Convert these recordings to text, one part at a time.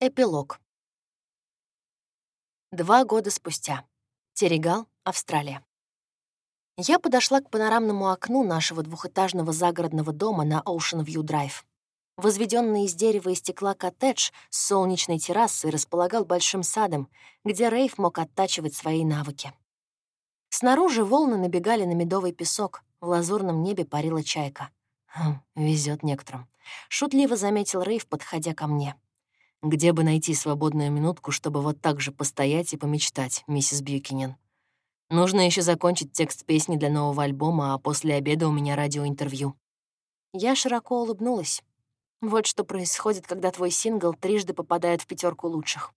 Эпилог. Два года спустя. Терегал, Австралия. Я подошла к панорамному окну нашего двухэтажного загородного дома на Ocean View Drive. Возведенный из дерева и стекла коттедж с солнечной террасой располагал большим садом, где Рейв мог оттачивать свои навыки. Снаружи волны набегали на медовый песок, в лазурном небе парила чайка. Хм, везет некоторым. Шутливо заметил Рейв, подходя ко мне. Где бы найти свободную минутку, чтобы вот так же постоять и помечтать, миссис Бьюкинен? Нужно еще закончить текст песни для нового альбома, а после обеда у меня радиоинтервью. Я широко улыбнулась. Вот что происходит, когда твой сингл трижды попадает в пятерку лучших.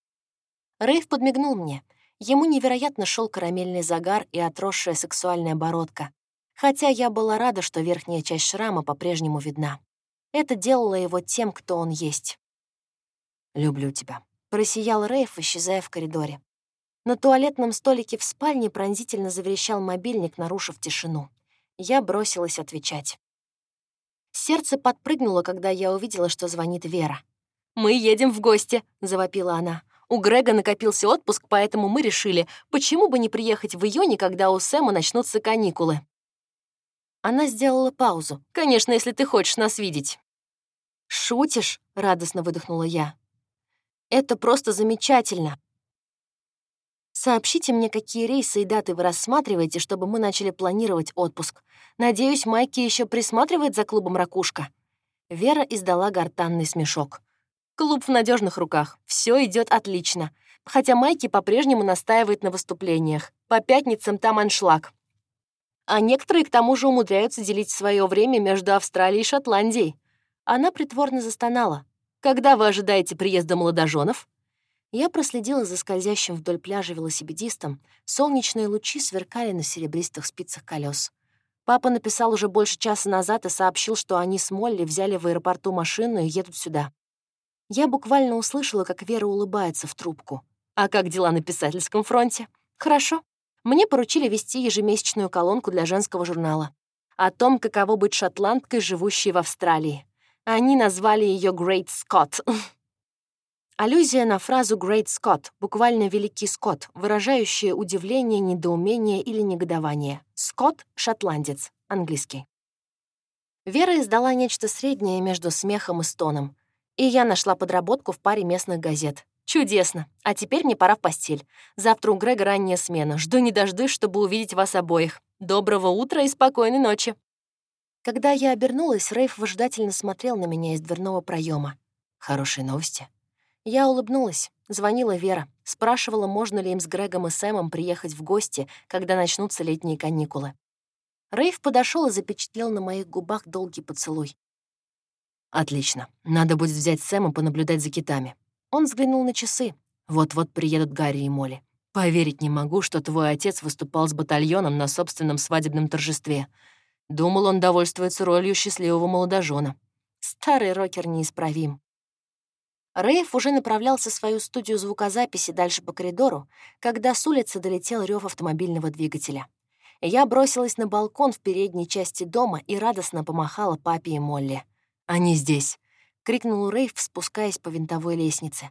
Рейв подмигнул мне. Ему невероятно шел карамельный загар и отросшая сексуальная бородка. Хотя я была рада, что верхняя часть шрама по-прежнему видна. Это делало его тем, кто он есть. «Люблю тебя», — просиял Рейф, исчезая в коридоре. На туалетном столике в спальне пронзительно заверещал мобильник, нарушив тишину. Я бросилась отвечать. Сердце подпрыгнуло, когда я увидела, что звонит Вера. «Мы едем в гости», — завопила она. «У Грега накопился отпуск, поэтому мы решили, почему бы не приехать в июне, когда у Сэма начнутся каникулы». Она сделала паузу. «Конечно, если ты хочешь нас видеть». «Шутишь?» — радостно выдохнула я. Это просто замечательно. Сообщите мне, какие рейсы и даты вы рассматриваете, чтобы мы начали планировать отпуск. Надеюсь, Майки еще присматривает за клубом «Ракушка». Вера издала гортанный смешок. Клуб в надежных руках. Все идет отлично. Хотя Майки по-прежнему настаивает на выступлениях. По пятницам там аншлаг. А некоторые, к тому же, умудряются делить свое время между Австралией и Шотландией. Она притворно застонала. Когда вы ожидаете приезда молодоженов? Я проследила за скользящим вдоль пляжа велосипедистом. Солнечные лучи сверкали на серебристых спицах колес. Папа написал уже больше часа назад и сообщил, что они с Молли взяли в аэропорту машину и едут сюда. Я буквально услышала, как Вера улыбается в трубку. «А как дела на писательском фронте?» «Хорошо. Мне поручили вести ежемесячную колонку для женского журнала. О том, каково быть шотландкой, живущей в Австралии. Они назвали ее Great Scott. Аллюзия на фразу Great Scott, буквально «Великий Скотт», выражающая удивление, недоумение или негодование. Скотт — шотландец, английский. Вера издала нечто среднее между смехом и стоном. И я нашла подработку в паре местных газет. Чудесно. А теперь мне пора в постель. Завтра у Грега ранняя смена. Жду не дождусь, чтобы увидеть вас обоих. Доброго утра и спокойной ночи. Когда я обернулась, Рейф выжидательно смотрел на меня из дверного проема. «Хорошие новости?» Я улыбнулась. Звонила Вера. Спрашивала, можно ли им с Грегом и Сэмом приехать в гости, когда начнутся летние каникулы. Рейв подошел и запечатлел на моих губах долгий поцелуй. «Отлично. Надо будет взять Сэма понаблюдать за китами». Он взглянул на часы. Вот-вот приедут Гарри и Молли. «Поверить не могу, что твой отец выступал с батальоном на собственном свадебном торжестве. Думал, он довольствуется ролью счастливого молодожена. Старый рокер неисправим. Рейв уже направлялся в свою студию звукозаписи дальше по коридору, когда с улицы долетел рев автомобильного двигателя. Я бросилась на балкон в передней части дома и радостно помахала папе и Молли. «Они здесь!» — крикнул Рейв, спускаясь по винтовой лестнице.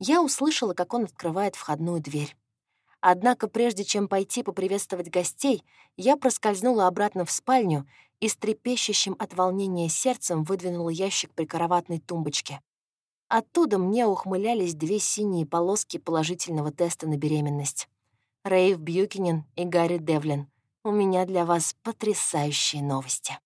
Я услышала, как он открывает входную дверь. Однако прежде чем пойти поприветствовать гостей, я проскользнула обратно в спальню и с трепещущим от волнения сердцем выдвинула ящик прикроватной тумбочки. Оттуда мне ухмылялись две синие полоски положительного теста на беременность. Рейв Бьюкинен и Гарри Девлин. У меня для вас потрясающие новости.